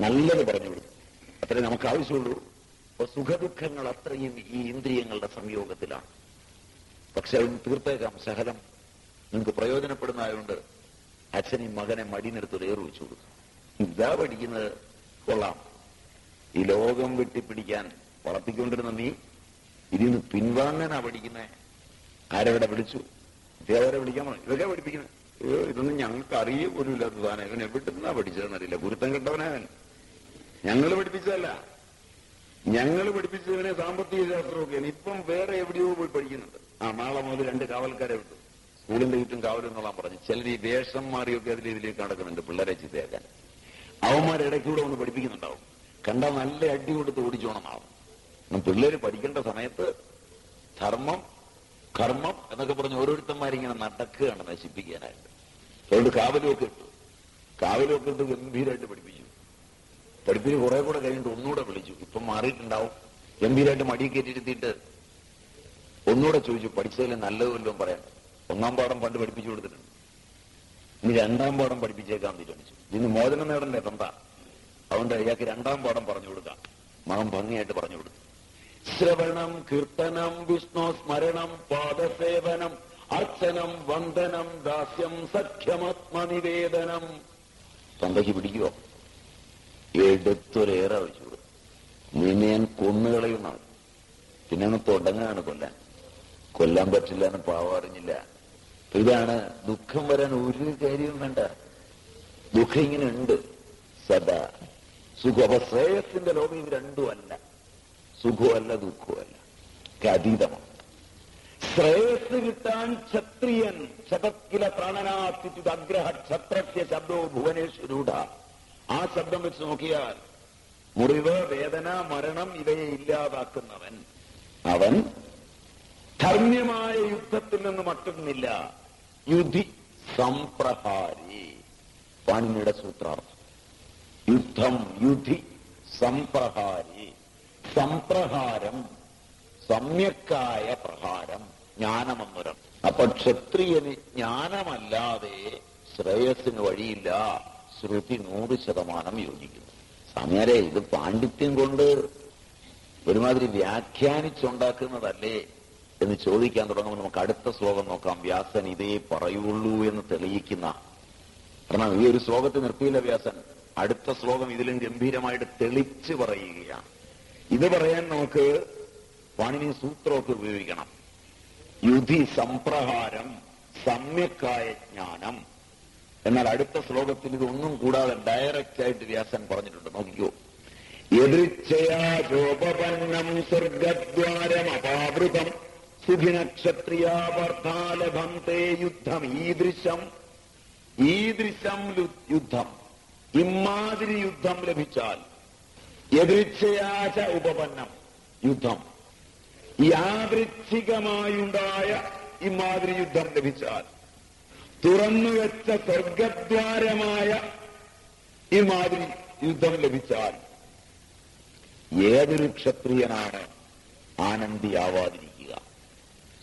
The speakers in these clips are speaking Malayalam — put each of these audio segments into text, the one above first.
നല്ലത് പറഞ്ഞു കൊടുക്കും അത്രേ നമുക്ക് ആവശ്യമുള്ളൂ. സുഖദുഃഖങ്ങൾ അത്രയും ഈ ഇന്ദ്രിയങ്ങളുടെ സംയോഗത്തിലാണ്. പക്ഷെ അവൻ തീർത്തേക്കാം സഹലം നിങ്ങൾക്ക് പ്രയോജനപ്പെടുന്നതായതുകൊണ്ട് അച്ഛൻ ഈ മകനെ മടിനിരത്ത് ഏറ് വെച്ചു കൊടുക്കും ഇതാ പഠിക്കുന്നത്. കൊള്ളാം. ഈ ലോകം വെട്ടിപ്പിടിക്കാൻ വളർത്തിക്കൊണ്ടിരുന്ന നീ ഇതിന്ന് പിൻവാങ്ങാനാ പഠിക്കുന്നത് ആരവിടെ വിളിച്ചു? ദേവരെ വിളിക്കാൻ പറഞ്ഞു. ഇവരെ പഠിപ്പിക്കുന്നത്. ഇതൊന്നും ഞങ്ങൾക്ക് അറിയ പോലും ഇല്ലാത്തതാണ് ഇവനെ വിട്ടുന്നാ പഠിച്ചതെന്നറിയില്ല. ഗുരുത്തം കെട്ടവനവൻ ഞങ്ങൾ പഠിപ്പിച്ചതല്ല. ഞങ്ങൾ പഠിപ്പിച്ചതിനെ സാമ്പത്തിക ശാസ്ത്രമൊക്കെയാണ് ഇപ്പം വേറെ എവിടെയോ പോയി പഠിക്കുന്നുണ്ട്. ആ നാളെ മുതൽ രണ്ട് കാവൽക്കാരെ വിട്ടു സ്കൂളിന്റെ ചുറ്റും കാവലെന്നോളാൻ പറഞ്ഞു ചിലർ ഈ വേഷം മാറിയൊക്കെ അതിൽ ഇതിലേക്ക് നടക്കുന്നുണ്ട് പിള്ളേരെ ചിത്തയാക്കാൻ അവന്മാരിടയ്ക്കൂടെ ഒന്ന് പഠിപ്പിക്കുന്നുണ്ടാവും. കണ്ടാൽ നല്ല അടി കൊടുത്ത് ഓടിച്ചോണമാവും പിള്ളേര് പഠിക്കേണ്ട സമയത്ത് ധർമ്മം കർമ്മം എന്നൊക്കെ പറഞ്ഞ് ഓരോരുത്തന്മാരിങ്ങനെ നടക്കുകയാണ് നശിപ്പിക്കാനായിട്ട്. അതുകൊണ്ട് കാവലുമൊക്കെ ഇട്ടു. കാവലുമൊക്കെ ഇട്ട് ഗംഭീരമായിട്ട് പഠിപ്പിച്ചു. പഠിപ്പിന് കുറെ കൂടെ കഴിഞ്ഞിട്ട് ഒന്നുകൂടെ വിളിച്ചു. ഇപ്പം മാറിയിട്ടുണ്ടാവും. ഗംഭീരമായിട്ട് മടി കയറ്റിയിരുത്തിയിട്ട് ഒന്നുകൂടെ ചോദിച്ചു പഠിച്ചതിൽ നല്ലത് പറയാം ഒന്നാം പാഠം പണ്ട് പഠിപ്പിച്ചു കൊടുത്തിട്ടുണ്ട്. ഇനി രണ്ടാം പാഠം പഠിപ്പിച്ചേക്കാൻ തീരുമാനിച്ചു ഇന്ന് മോചനം നേടണ്ടേ തന്ത? അതുകൊണ്ട് അയാൾക്ക് രണ്ടാം പാഠം പറഞ്ഞു കൊടുക്കാം. മകം ഭംഗിയായിട്ട് പറഞ്ഞു കൊടുത്തു. ശ്രവണം കീർത്തനം വിഷ്ണു സ്മരണം പാദസേവനം അർച്ചനം വന്ദനം ദാസ്യം സഖ്യമാത്മനിവേദനം തന്തയ്ക്ക് പിടിക്കുവോ? എടുത്തൊരേറെ വെച്ചു നിന്നെ ഞാൻ കൊന്നുകളയുന്ന പിന്നെ അങ്ങ് തുടങ്ങാണ് കൊല്ലാൻ. കൊല്ലാൻ പറ്റില്ല എന്ന് പാവം അറിഞ്ഞില്ല. ഇതാണ് ദുഃഖം വരാൻ ഒരു കാര്യവും വേണ്ട. ദുഃഖം ഇങ്ങനെ ഉണ്ട്. സദാ. സുഖം. അപ്പൊ ശ്രേയസിന്റെ ലോകം ഇത് രണ്ടുമല്ല സുഖമല്ല ദുഃഖമല്ല അതീതമാണ്. ശ്രേയസ് കിട്ടാൻ ക്ഷത്രിയൻ. ശതക്കില അഗ്രഹ ക്ഷത്രസ്യ ശബ്ദോ ഭുവനേശ്വരൂഢ. ആ ശബ്ദം വെച്ച് നോക്കിയാൽ മുറിവ് വേദന മരണം ഇവയെ ഇല്ലാതാക്കുന്നവൻ. അവൻ ധർമ്മ്യമായ യുദ്ധത്തിൽ നിന്ന് മറ്റൊന്നില്ല. യുധി സംപ്രഹാരി. പാണിനിയുടെ സൂത്രാർത്ഥം. യുദ്ധം യുധി സംപ്രഹാരി. സംപ്രഹാരം സമ്യക്കായ പ്രഹാരം ജ്ഞാനമെന്നൊരം അപ്പൊ ക്ഷത്രിയന് ജ്ഞാനമല്ലാതെ ശ്രേയസ്സിന് വഴിയില്ല. ശ്രുതി നൂറ് ശതമാനം യോജിക്കുന്നു. സ്വാമിയാരെ ഇത് പാണ്ഡിത്യം കൊണ്ട് ഒരുമാതിരി വ്യാഖ്യാനിച്ചുണ്ടാക്കുന്നതല്ലേ എന്ന് ചോദിക്കാൻ തുടങ്ങുമ്പോൾ നമുക്ക് അടുത്ത ശ്ലോകം നോക്കാം. വ്യാസൻ ഇതേ പറയുള്ളൂ എന്ന് തെളിയിക്കുന്ന. കാരണം ഈ ഒരു ശ്ലോകത്തിൽ നിർത്തിയില്ല വ്യാസൻ. അടുത്ത ശ്ലോകം ഇതിലും ഗംഭീരമായിട്ട് തെളിച്ച് പറയുകയാണ്. ഇത് പറയാൻ നമുക്ക് പാണിനി സൂത്രമൊക്കെ ഉപയോഗിക്കണം. യുധി സംപ്രഹാരം സമ്യക്കായ ജ്ഞാനം. എന്നാൽ അടുത്ത ശ്ലോകത്തിൽ ഇതൊന്നും കൂടാതെ ഡയറക്റ്റ് ആയിട്ട് വ്യാസൻ പറഞ്ഞിട്ടുണ്ട്. നോക്കിക്കോ. യദൃച്ഛയാചോപന്നം സ്വർഗദ്വാരമപാവൃതം സുഖിനക്ഷത്രിയാവർത്താലഭം തേ യുദ്ധം. ഈദൃശം ഈദൃശം യുദ്ധം. ഇമാതിരി യുദ്ധം ലഭിച്ചാൽ യദൃച്ഛയാച ഉപപന്നം യുദ്ധം. യാദൃച്ഛികമായുണ്ടായ ഇമാതിരി യുദ്ധം ലഭിച്ചാൽ തുറന്നുവെച്ച സ്വർഗദ്വാരമായ ഇമാതിരി യുദ്ധം ലഭിച്ചാൽ ഏതൊരു ക്ഷത്രിയനാണ് ആനന്ദിയാവാതിരിക്കുക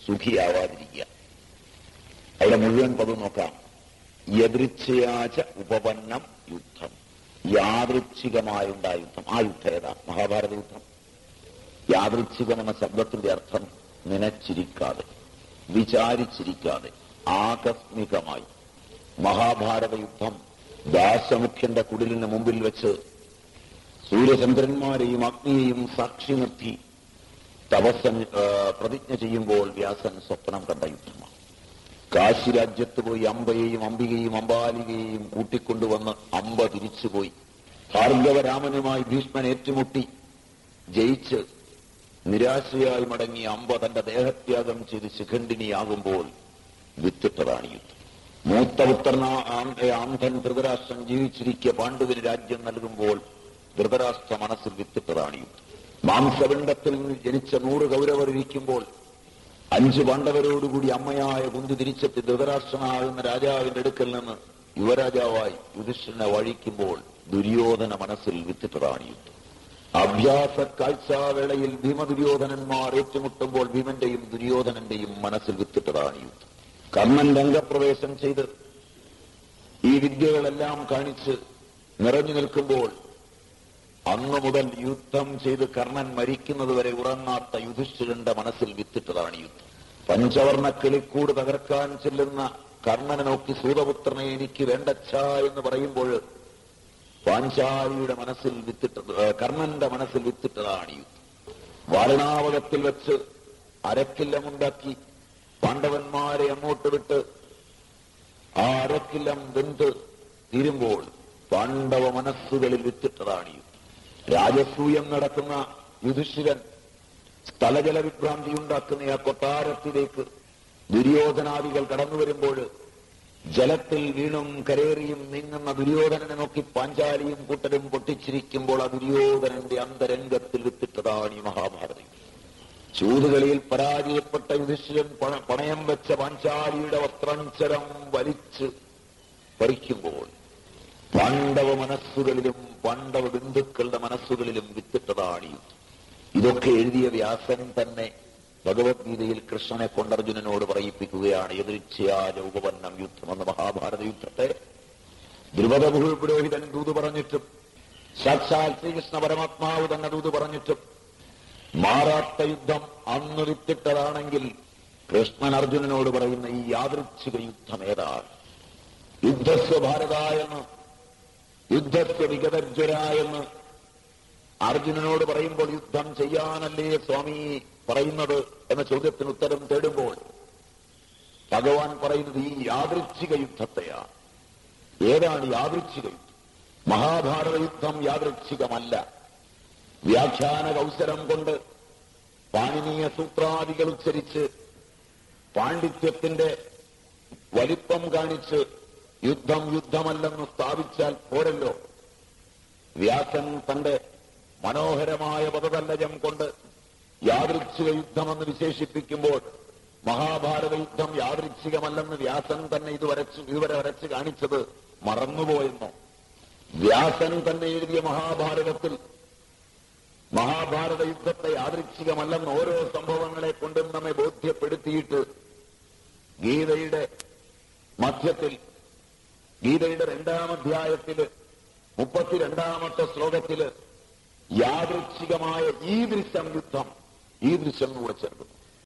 സുഖിയാവാതിരിക്കുക അവിടെ മുഴുവൻ പദം നോക്കാം. യദൃച്ഛയാച ഉപപന്നം യുദ്ധം. യാദൃച്ഛികമായുണ്ടായ യുദ്ധം. ആ യുദ്ധം ഏതാ? മഹാഭാരത യുദ്ധം. യാദൃച്ഛികമെന്ന ശബ്ദത്തിന്റെ അർത്ഥം നനച്ചിരിക്കാതെ വിചാരിച്ചിരിക്കാതെ. ആകസ്മികമായി. മഹാഭാരത യുദ്ധം ദാസമുഖ്യന്റെ കുടിലിന് മുമ്പിൽ വെച്ച് സൂര്യചന്ദ്രന്മാരെയും അഗ്നിയെയും സാക്ഷി നിർത്തി തപസ്സൻ പ്രതിജ്ഞ ചെയ്യുമ്പോൾ വ്യാസൻ സ്വപ്നം കണ്ട യുദ്ധമാണ്. കാശി രാജ്യത്ത് പോയി അമ്പയെയും അംബികയും അമ്പാലികയെയും കൂട്ടിക്കൊണ്ടുവന്ന് അമ്പ തിരിച്ചുപോയി. ഭാർഗവരാമനുമായി ഭീഷ്മൻ ഏറ്റുമുട്ടി. ജയിച്ച് നിരാശയായി മടങ്ങി അമ്പ തന്റെ ദേഹത്യാഗം ചെയ്ത് ശിഖണ്ഡിനിയാകുമ്പോൾ വിത്തിട്ടതാണ് യുദ്ധം മൂത്ത പുത്രന ആന്ധൻ ധൃതരാഷ്ട്രൻ ജീവിച്ചിരിക്കെ പാണ്ഡുവിന് രാജ്യം നൽകുമ്പോൾ ധൃതരാഷ്ട്ര മനസ്സിൽ വിത്തിട്ടതാണ് യുദ്ധം മാംസപിണ്ഡത്തിൽ നിന്ന് ജനിച്ച നൂറ് കൗരവർ ഇരിക്കുമ്പോൾ അഞ്ച് പാണ്ഡവരോടുകൂടി അമ്മയായ കുന്തി തിരിച്ചെത്തി ധൃതരാഷ്ട്രനാകുന്ന രാജാവിന്റെ അടുക്കൽ നിന്ന് യുവരാജാവായി യുധിഷ്ഠിരനെ വഴിക്കുമ്പോൾ ദുര്യോധന മനസ്സിൽ വിത്തിട്ടതാണ് യുദ്ധം അഭ്യാസ കാഴ്ചാവേളയിൽ ഭീമ ദുര്യോധനന്മാർ ഏറ്റുമുട്ടുമ്പോൾ ഭീമന്റെയും ദുര്യോധനന്റെയും മനസ്സിൽ വിത്തിട്ടതാണ് യുദ്ധം കർണൻ രംഗപ്രവേശം ചെയ്ത് ഈ വിദ്യകളെല്ലാം കാണിച്ച് നിറഞ്ഞു നിൽക്കുമ്പോൾ അന്നു മുതൽ യുദ്ധം ചെയ്ത് കർണൻ മരിക്കുന്നത് വരെ ഉറങ്ങാത്ത യുധിഷ്ഠിരന്റെ മനസ്സിൽ വിത്തിട്ടതാണ് യുദ്ധം. പഞ്ചവർണ കിളിക്കൂട് തകർക്കാൻ ചെല്ലുന്ന കർണനെ നോക്കി സൂതപുത്രനെ എനിക്ക് വേണ്ടച്ച എന്ന് പറയുമ്പോൾ പാഞ്ചാലിയുടെ മനസ്സിൽ വിത്തിട്ടത് കർണന്റെ മനസ്സിൽ വിത്തിട്ടതാണ് യുദ്ധം. വാരണാവകത്തിൽ വെച്ച് അരക്കില്ലമുണ്ടാക്കി പാണ്ഡവന്മാരെ അങ്ങോട്ട് വിട്ട് ആ അരക്കിലം വെന്ത് തീരുമ്പോൾ പാണ്ഡവ മനസ്സുകളിൽ വിത്തിട്ടതാണ് രാജസൂയം നടക്കുന്ന യുധിഷ്ഠിരൻ സ്ഥലജല വിഭ്രാന്തി ഉണ്ടാക്കുന്ന ആ കൊട്ടാരത്തിലേക്ക് ദുര്യോധനാദികൾ കടന്നു വരുമ്പോൾ ജലത്തിൽ വീണും കരേറിയും നീങ്ങുന്ന ദുര്യോധനനെ നോക്കി പാഞ്ചാലിയും കൂട്ടരും പൊട്ടിച്ചിരിക്കുമ്പോൾ ആ ദുര്യോധനന്റെ അന്തരംഗത്തിൽ വിത്തിട്ടതാണ് ഈ മഹാഭാരതം. ചൂതുകളിയിൽ പരാജയപ്പെട്ട യുധിഷ്ഠിരൻ പണയം വെച്ച പാഞ്ചാലിയുടെ വസ്ത്രഞ്ചരം വലിച്ച് പറിക്കുമ്പോൾ പാണ്ഡവ മനസ്സുകളിലും പാണ്ഡവ ബന്ധുക്കളുടെ മനസ്സുകളിലും വിത്തിട്ടതാണ് ഇതൊക്കെ എഴുതിയ വ്യാസൻ തന്നെ ഭഗവത്ഗീതയിൽ കൃഷ്ണനെ കൊണ്ടർജുനനോട് പറയിപ്പിക്കുകയാണ് എതിർച്ചയായ ഉപപന്നം യുദ്ധം എന്ന മഹാഭാരത യുദ്ധത്തെ. ദ്രുപദ പുരോഹിതൻ ദൂത് പറഞ്ഞിട്ടും സാക്ഷാൽ ശ്രീകൃഷ്ണ പരമാത്മാവ് തന്നെ ദൂത് പറഞ്ഞിട്ടും മാറാത്ത യുദ്ധം അന്ന് വിത്തിട്ടതാണെങ്കിൽ കൃഷ്ണൻ അർജുനനോട് പറയുന്ന ഈ യാദൃച്ഛിക യുദ്ധം ഏതാണ് യുദ്ധസ്വ ഭാരത എന്ന് യുദ്ധസ്വ വിഗതജ്വര എന്ന് അർജുനനോട് പറയുമ്പോൾ യുദ്ധം ചെയ്യാനല്ലേ സ്വാമി പറയുന്നത് എന്ന ചോദ്യത്തിന് ഉത്തരം തേടുമ്പോൾ ഭഗവാൻ പറയുന്നത് ഈ യാദൃച്ഛിക യുദ്ധത്തെയാണ് ഏതാണ് യാദൃച്ഛിക യുദ്ധം? മഹാഭാരത യുദ്ധം യാദൃച്ഛികമല്ല. വ്യാഖ്യാന കൗശലം കൊണ്ട് പാണിനീയ സൂത്രാദികൾ ഉച്ചരിച്ച് പാണ്ഡിത്യത്തിന്റെ വലിപ്പം കാണിച്ച് യുദ്ധം യുദ്ധമല്ലെന്ന് സ്ഥാപിച്ചാൽ പോരല്ലോ. വ്യാസൻ തന്റെ മനോഹരമായ പദതല്ലജം കൊണ്ട് യാദൃച്ഛിക യുദ്ധമെന്ന് വിശേഷിപ്പിക്കുമ്പോൾ മഹാഭാരത യുദ്ധം യാദൃച്ഛികമല്ലെന്ന് വ്യാസൻ തന്നെ ഇത് വരച്ച് ഇതുവരെ വരച്ച് കാണിച്ചത് മറന്നുപോയെന്നോ. വ്യാസൻ തന്നെ എഴുതിയ മഹാഭാരതത്തിൽ മഹാഭാരത യുദ്ധത്തെ യാദൃച്ഛികമല്ലെന്ന് ഓരോ സംഭവങ്ങളെ കൊണ്ടും നമ്മെ ബോധ്യപ്പെടുത്തിയിട്ട് ഗീതയുടെ മധ്യത്തിൽ ഗീതയുടെ രണ്ടാം അധ്യായത്തിൽ മുപ്പത്തിരണ്ടാമത്തെ ശ്ലോകത്തിൽ യാദൃച്ഛികമായ ദൃശ്യം യുദ്ധം ഈ ദൃശ്യം കൂടെ ചേർക്കുന്നു